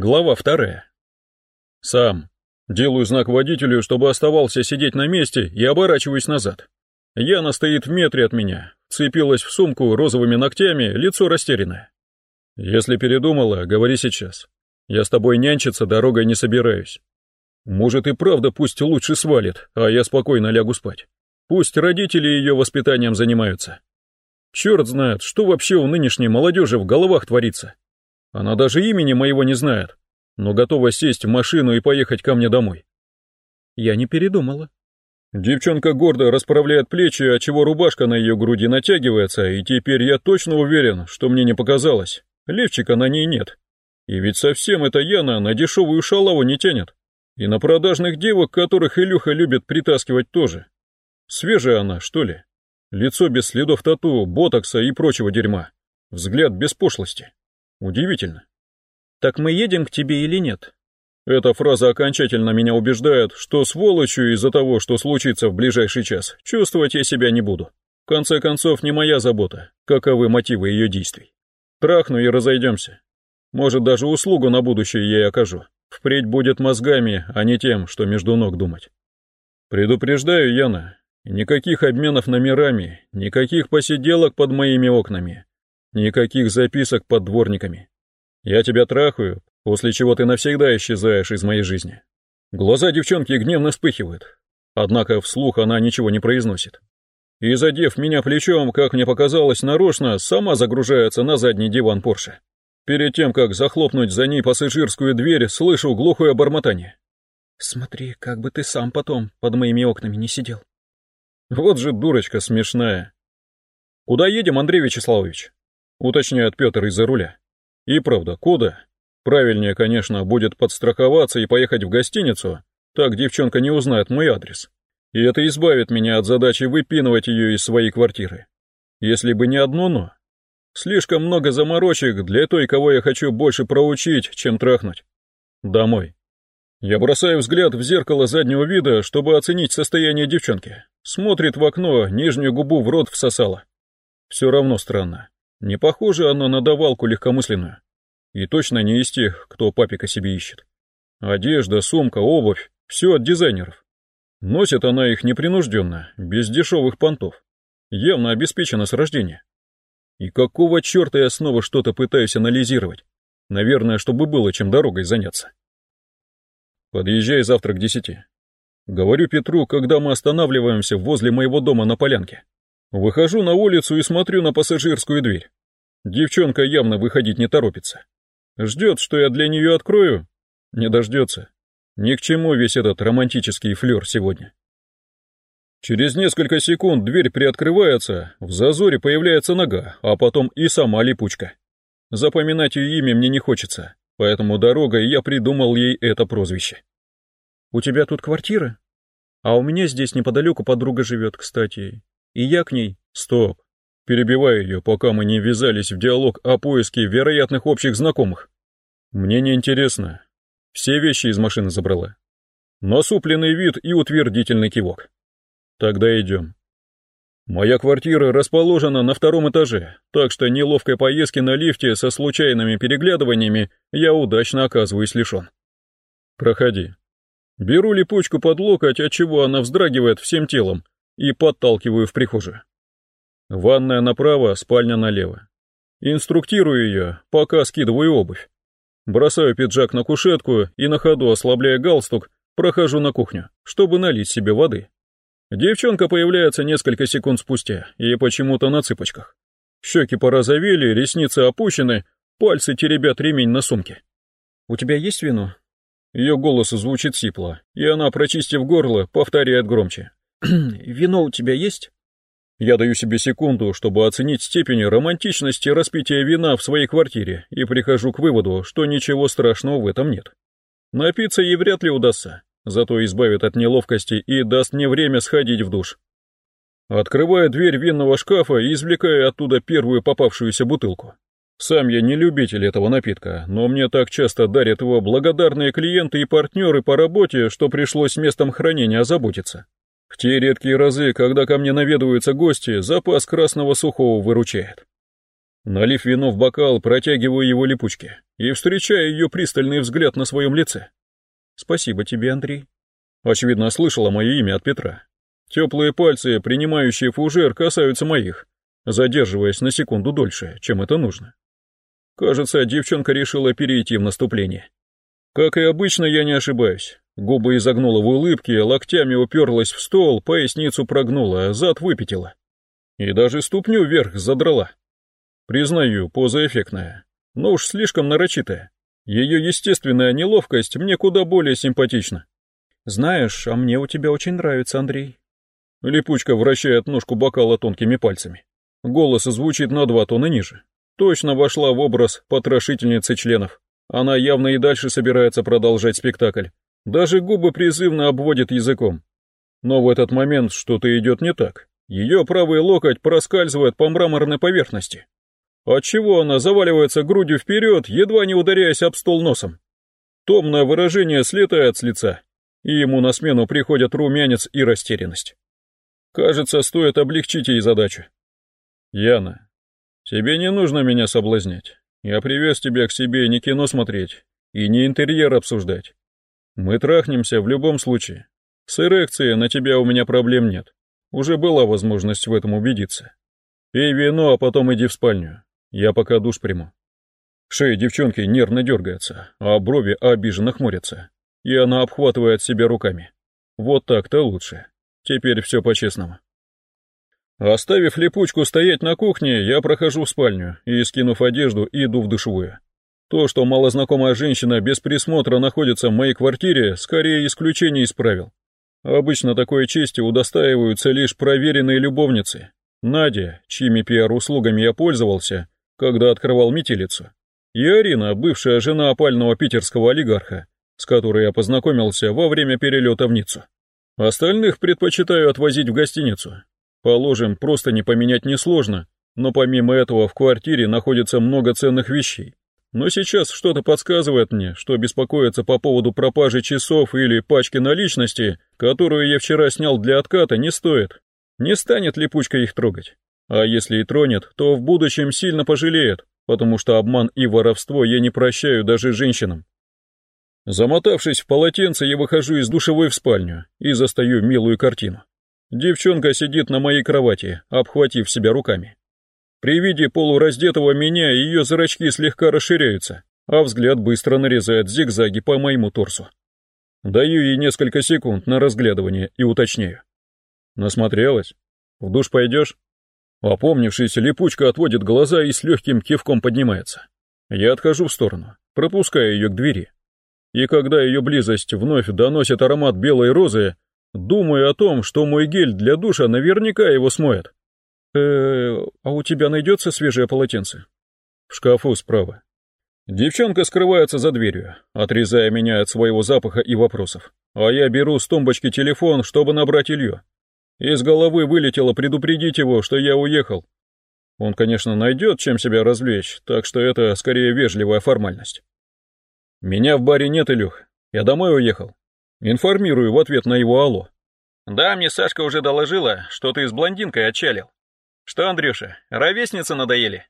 Глава вторая. Сам. Делаю знак водителю, чтобы оставался сидеть на месте и оборачиваюсь назад. Яна стоит в метре от меня, цепилась в сумку розовыми ногтями, лицо растерянное. Если передумала, говори сейчас. Я с тобой нянчиться дорогой не собираюсь. Может и правда пусть лучше свалит, а я спокойно лягу спать. Пусть родители ее воспитанием занимаются. Черт знает, что вообще у нынешней молодежи в головах творится. Она даже имени моего не знает, но готова сесть в машину и поехать ко мне домой. Я не передумала. Девчонка гордо расправляет плечи, отчего рубашка на ее груди натягивается, и теперь я точно уверен, что мне не показалось. Левчика на ней нет. И ведь совсем эта Яна на дешевую шалаву не тянет. И на продажных девок, которых Илюха любит притаскивать тоже. Свежая она, что ли? Лицо без следов тату, ботокса и прочего дерьма. Взгляд без пошлости. Удивительно. «Так мы едем к тебе или нет?» Эта фраза окончательно меня убеждает, что сволочью из-за того, что случится в ближайший час, чувствовать я себя не буду. В конце концов, не моя забота, каковы мотивы ее действий. Трахну и разойдемся. Может, даже услугу на будущее ей окажу. Впредь будет мозгами, а не тем, что между ног думать. Предупреждаю, Яна, никаких обменов номерами, никаких посиделок под моими окнами, никаких записок под дворниками. Я тебя трахаю, после чего ты навсегда исчезаешь из моей жизни. Глаза девчонки гневно вспыхивают, однако вслух она ничего не произносит. И, задев меня плечом, как мне показалось, нарочно, сама загружается на задний диван Порше. Перед тем, как захлопнуть за ней пассажирскую дверь, слышу глухое бормотание. «Смотри, как бы ты сам потом под моими окнами не сидел». Вот же дурочка смешная. «Куда едем, Андрей Вячеславович?» — уточняет Петр из-за руля. «И правда, куда?» Правильнее, конечно, будет подстраховаться и поехать в гостиницу, так девчонка не узнает мой адрес. И это избавит меня от задачи выпинывать ее из своей квартиры. Если бы не одно «но», Слишком много заморочек для той, кого я хочу больше проучить, чем трахнуть. Домой. Я бросаю взгляд в зеркало заднего вида, чтобы оценить состояние девчонки. Смотрит в окно, нижнюю губу в рот всосала. Все равно странно. Не похоже она на давалку легкомысленную. И точно не из тех, кто папика себе ищет. Одежда, сумка, обувь — все от дизайнеров. Носит она их непринужденно, без дешевых понтов. Явно обеспечена с рождения. И какого черта я снова что-то пытаюсь анализировать? Наверное, чтобы было чем дорогой заняться. Подъезжай завтра к десяти. Говорю Петру, когда мы останавливаемся возле моего дома на полянке. Выхожу на улицу и смотрю на пассажирскую дверь. Девчонка явно выходить не торопится. Ждет, что я для нее открою? Не дождется. Ни к чему весь этот романтический флер сегодня. Через несколько секунд дверь приоткрывается, в зазоре появляется нога, а потом и сама липучка. Запоминать ее имя мне не хочется, поэтому дорогой я придумал ей это прозвище. «У тебя тут квартира? А у меня здесь неподалеку подруга живет, кстати. И я к ней...» «Стоп!» Перебиваю ее, пока мы не ввязались в диалог о поиске вероятных общих знакомых. Мне не интересно. Все вещи из машины забрала. Насупленный вид и утвердительный кивок. Тогда идем. Моя квартира расположена на втором этаже, так что неловкой поездки на лифте со случайными переглядываниями я удачно оказываюсь лишен. Проходи. Беру липучку под локоть, отчего она вздрагивает всем телом, и подталкиваю в прихожую. Ванная направо, спальня налево. Инструктирую ее, пока скидываю обувь. Бросаю пиджак на кушетку и на ходу, ослабляя галстук, прохожу на кухню, чтобы налить себе воды. Девчонка появляется несколько секунд спустя, и почему-то на цыпочках. Щеки порозовели, ресницы опущены, пальцы теребят ремень на сумке. «У тебя есть вино?» Ее голос звучит сипло, и она, прочистив горло, повторяет громче. «Вино у тебя есть?» Я даю себе секунду, чтобы оценить степень романтичности распития вина в своей квартире, и прихожу к выводу, что ничего страшного в этом нет. Напиться ей вряд ли удастся, зато избавит от неловкости и даст мне время сходить в душ. Открываю дверь винного шкафа и извлекаю оттуда первую попавшуюся бутылку. Сам я не любитель этого напитка, но мне так часто дарят его благодарные клиенты и партнеры по работе, что пришлось местом хранения озаботиться. В те редкие разы, когда ко мне наведываются гости, запас красного сухого выручает. Налив вино в бокал, протягиваю его липучке и встречаю ее пристальный взгляд на своем лице. Спасибо тебе, Андрей. Очевидно, слышала мое имя от Петра. Теплые пальцы, принимающие фужер, касаются моих, задерживаясь на секунду дольше, чем это нужно. Кажется, девчонка решила перейти в наступление. Как и обычно, я не ошибаюсь. Губы изогнула в улыбке, локтями уперлась в стол, поясницу прогнула, зад выпятила. И даже ступню вверх задрала. Признаю, поза эффектная, но уж слишком нарочитая. Ее естественная неловкость мне куда более симпатична. Знаешь, а мне у тебя очень нравится, Андрей. Липучка вращает ножку бокала тонкими пальцами. Голос звучит на два тона ниже. Точно вошла в образ потрошительницы членов. Она явно и дальше собирается продолжать спектакль. Даже губы призывно обводит языком. Но в этот момент что-то идет не так. Ее правый локоть проскальзывает по мраморной поверхности. Отчего она заваливается грудью вперед, едва не ударяясь об стол носом. Томное выражение слетает с лица, и ему на смену приходят румянец и растерянность. Кажется, стоит облегчить ей задачу. Яна, тебе не нужно меня соблазнять. Я привез тебя к себе не кино смотреть и не интерьер обсуждать. Мы трахнемся в любом случае. С эрекцией на тебя у меня проблем нет. Уже была возможность в этом убедиться. Пей вино, а потом иди в спальню. Я пока душ приму. Шея девчонки нервно дергается, а брови обиженно хмурятся. И она обхватывает себя руками. Вот так-то лучше. Теперь все по-честному. Оставив липучку стоять на кухне, я прохожу в спальню и, скинув одежду, иду в душевую. То, что малознакомая женщина без присмотра находится в моей квартире, скорее исключение из правил. Обычно такой чести удостаиваются лишь проверенные любовницы. Надя, чьими пиар-услугами я пользовался, когда открывал метелицу, и Арина, бывшая жена опального питерского олигарха, с которой я познакомился во время перелета в Ниццу. Остальных предпочитаю отвозить в гостиницу, Положим, просто не поменять несложно, но помимо этого в квартире находится много ценных вещей. Но сейчас что-то подсказывает мне, что беспокоиться по поводу пропажи часов или пачки наличности, которую я вчера снял для отката, не стоит. Не станет липучка их трогать. А если и тронет, то в будущем сильно пожалеет, потому что обман и воровство я не прощаю даже женщинам. Замотавшись в полотенце, я выхожу из душевой в спальню и застаю милую картину. Девчонка сидит на моей кровати, обхватив себя руками. При виде полураздетого меня ее зрачки слегка расширяются, а взгляд быстро нарезает зигзаги по моему торсу. Даю ей несколько секунд на разглядывание и уточняю. Насмотрелась? В душ пойдешь? Опомнившаяся липучка отводит глаза и с легким кивком поднимается. Я отхожу в сторону, пропуская ее к двери. И когда ее близость вновь доносит аромат белой розы, Думаю о том, что мой гель для душа наверняка его смоет. Э а у тебя найдется свежее полотенце? В шкафу справа. Девчонка скрывается за дверью, отрезая меня от своего запаха и вопросов. А я беру с тумбочки телефон, чтобы набрать Илью. Из головы вылетело предупредить его, что я уехал. Он, конечно, найдет, чем себя развлечь, так что это скорее вежливая формальность. Меня в баре нет, Илюх. Я домой уехал. Информирую в ответ на его алло. Да, мне Сашка уже доложила, что ты с блондинкой отчалил. Что, Андрюша, ровесницы надоели?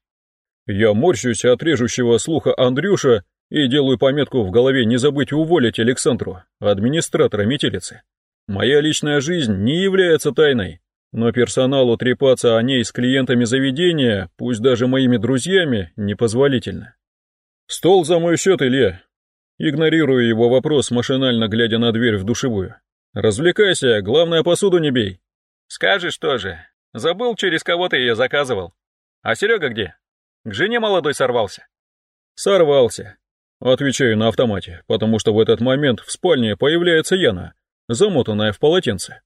Я морщусь от режущего слуха Андрюша и делаю пометку в голове не забыть уволить Александру, администратора метелицы. Моя личная жизнь не является тайной, но персоналу трепаться о ней с клиентами заведения, пусть даже моими друзьями, непозволительно. Стол за мой счет, Илья, Игнорирую его вопрос, машинально глядя на дверь в душевую. «Развлекайся, главное, посуду не бей». «Скажешь тоже. Забыл, через кого ты ее заказывал. А Серега где? К жене молодой сорвался». «Сорвался». Отвечаю на автомате, потому что в этот момент в спальне появляется Яна, замотанная в полотенце.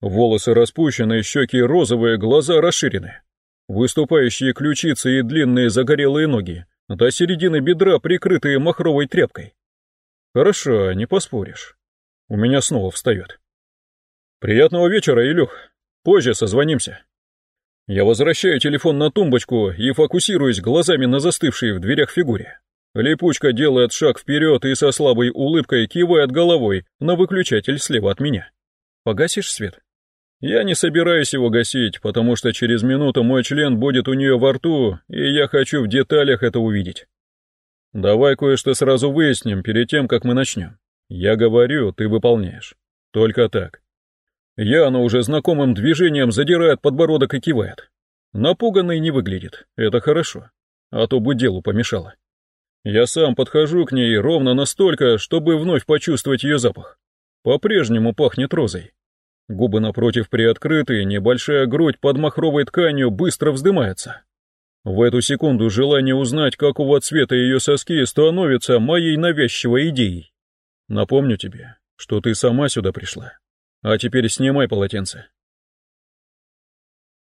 Волосы распущены, щеки розовые, глаза расширены. Выступающие ключицы и длинные загорелые ноги, до середины бедра, прикрытые махровой тряпкой. Хорошо, не поспоришь. У меня снова встает. Приятного вечера, Илюх. Позже созвонимся. Я возвращаю телефон на тумбочку и фокусируюсь глазами на застывшей в дверях фигуре. Липучка делает шаг вперед и со слабой улыбкой кивает головой на выключатель слева от меня. Погасишь свет? Я не собираюсь его гасить, потому что через минуту мой член будет у нее во рту, и я хочу в деталях это увидеть. Давай кое-что сразу выясним перед тем, как мы начнем. Я говорю, ты выполняешь. Только так. Яна уже знакомым движением задирает подбородок и кивает. Напуганной не выглядит, это хорошо, а то бы делу помешало. Я сам подхожу к ней ровно настолько, чтобы вновь почувствовать ее запах. По-прежнему пахнет розой. Губы напротив приоткрыты, небольшая грудь под махровой тканью быстро вздымается. В эту секунду желание узнать, какого цвета ее соски, становится моей навязчивой идеей. Напомню тебе, что ты сама сюда пришла. А теперь снимай полотенце.